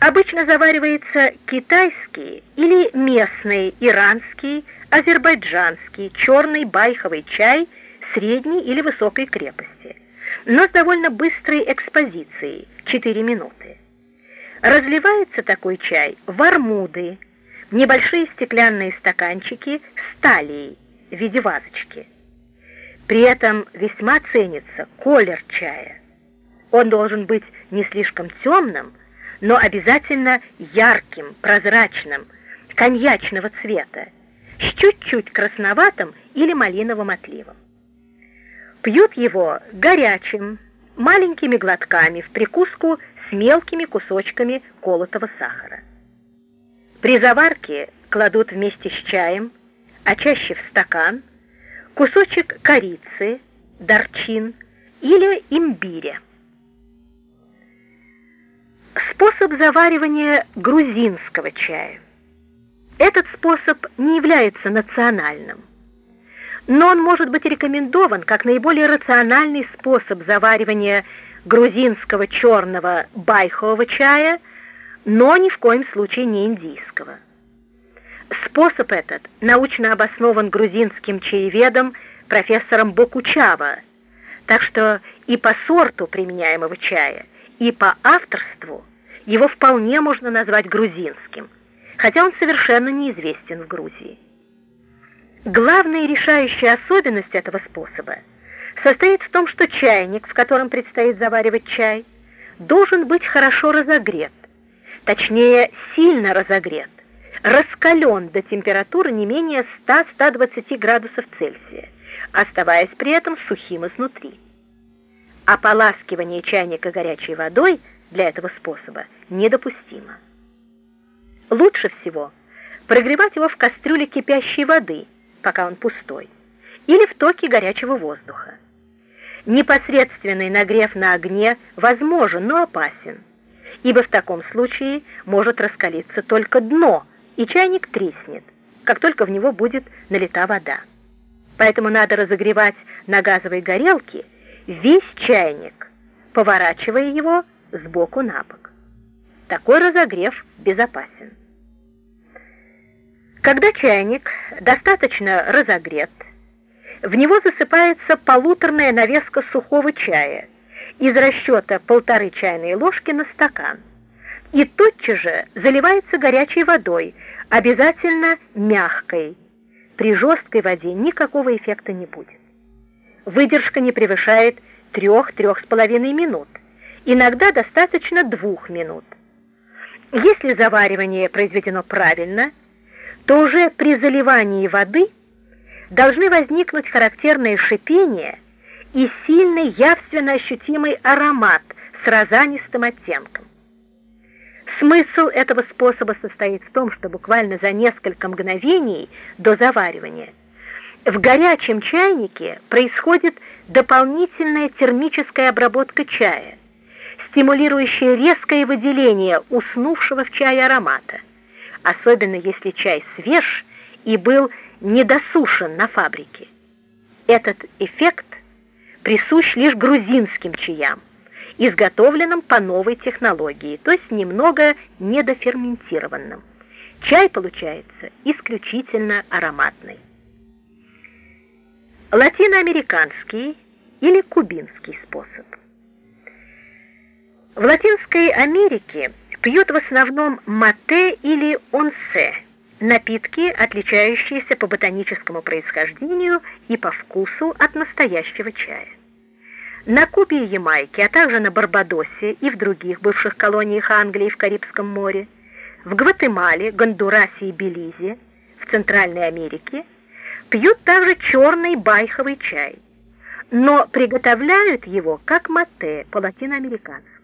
Обычно заваривается китайский или местный иранский, азербайджанский, черный байховый чай средней или высокой крепости, но с довольно быстрой экспозицией – 4 минуты. Разливается такой чай в армуды, небольшие стеклянные стаканчики с талией в виде вазочки. При этом весьма ценится колер чая. Он должен быть не слишком темным, но обязательно ярким, прозрачным, коньячного цвета, с чуть-чуть красноватым или малиновым отливом. Пьют его горячим, маленькими глотками в прикуску с мелкими кусочками колотого сахара. При заварке кладут вместе с чаем, а чаще в стакан, кусочек корицы, дарчин или имбиря. Способ заваривания грузинского чая. Этот способ не является национальным, но он может быть рекомендован как наиболее рациональный способ заваривания грузинского черного байхового чая, но ни в коем случае не индийского. Способ этот научно обоснован грузинским чаеведом профессором Бокучава, так что и по сорту применяемого чая, и по авторству его вполне можно назвать грузинским, хотя он совершенно неизвестен в Грузии. Главная решающая особенность этого способа состоит в том, что чайник, в котором предстоит заваривать чай, должен быть хорошо разогрет, точнее, сильно разогрет, раскален до температуры не менее 100-120 градусов Цельсия, оставаясь при этом сухим изнутри. Ополаскивание чайника горячей водой – для этого способа недопустимо. Лучше всего прогревать его в кастрюле кипящей воды, пока он пустой, или в токе горячего воздуха. Непосредственный нагрев на огне возможен, но опасен, ибо в таком случае может раскалиться только дно, и чайник треснет, как только в него будет налита вода. Поэтому надо разогревать на газовой горелке весь чайник, поворачивая его сбоку на бок. Такой разогрев безопасен. Когда чайник достаточно разогрет, в него засыпается полуторная навеска сухого чая из расчета полторы чайные ложки на стакан и тотчас же заливается горячей водой, обязательно мягкой. При жесткой воде никакого эффекта не будет. Выдержка не превышает 3-3,5 минут иногда достаточно двух минут. Если заваривание произведено правильно, то уже при заливании воды должны возникнуть характерное шипение и сильный явственно ощутимый аромат с розанистым оттенком. Смысл этого способа состоит в том, что буквально за несколько мгновений до заваривания в горячем чайнике происходит дополнительная термическая обработка чая, стимулирующее резкое выделение уснувшего в чае аромата, особенно если чай свеж и был недосушен на фабрике. Этот эффект присущ лишь грузинским чаям, изготовленным по новой технологии, то есть немного недоферментированным. Чай получается исключительно ароматный. Латиноамериканский или кубинский способ. В Латинской Америке пьют в основном мате или онсе, напитки, отличающиеся по ботаническому происхождению и по вкусу от настоящего чая. На Кубе и Ямайке, а также на Барбадосе и в других бывших колониях Англии в Карибском море, в Гватемале, Гондурасе и Белизе, в Центральной Америке пьют также черный байховый чай, но приготовляют его как мате по-латиноамерикански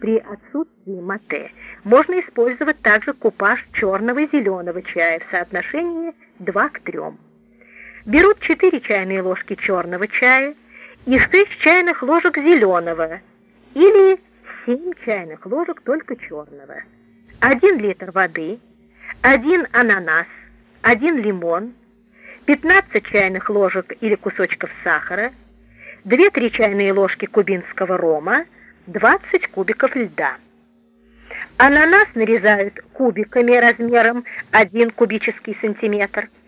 при отсутствии мате можно использовать также купаж черного и зеленого чая в соотношении 2 к 3. Берут 4 чайные ложки черного чая и 6 чайных ложек зеленого или 7 чайных ложек только черного, 1 литр воды, 1 ананас, 1 лимон, 15 чайных ложек или кусочков сахара, 2-3 чайные ложки кубинского рома, 20 кубиков льда. Ананас нарезают кубиками размером 1 кубический сантиметр.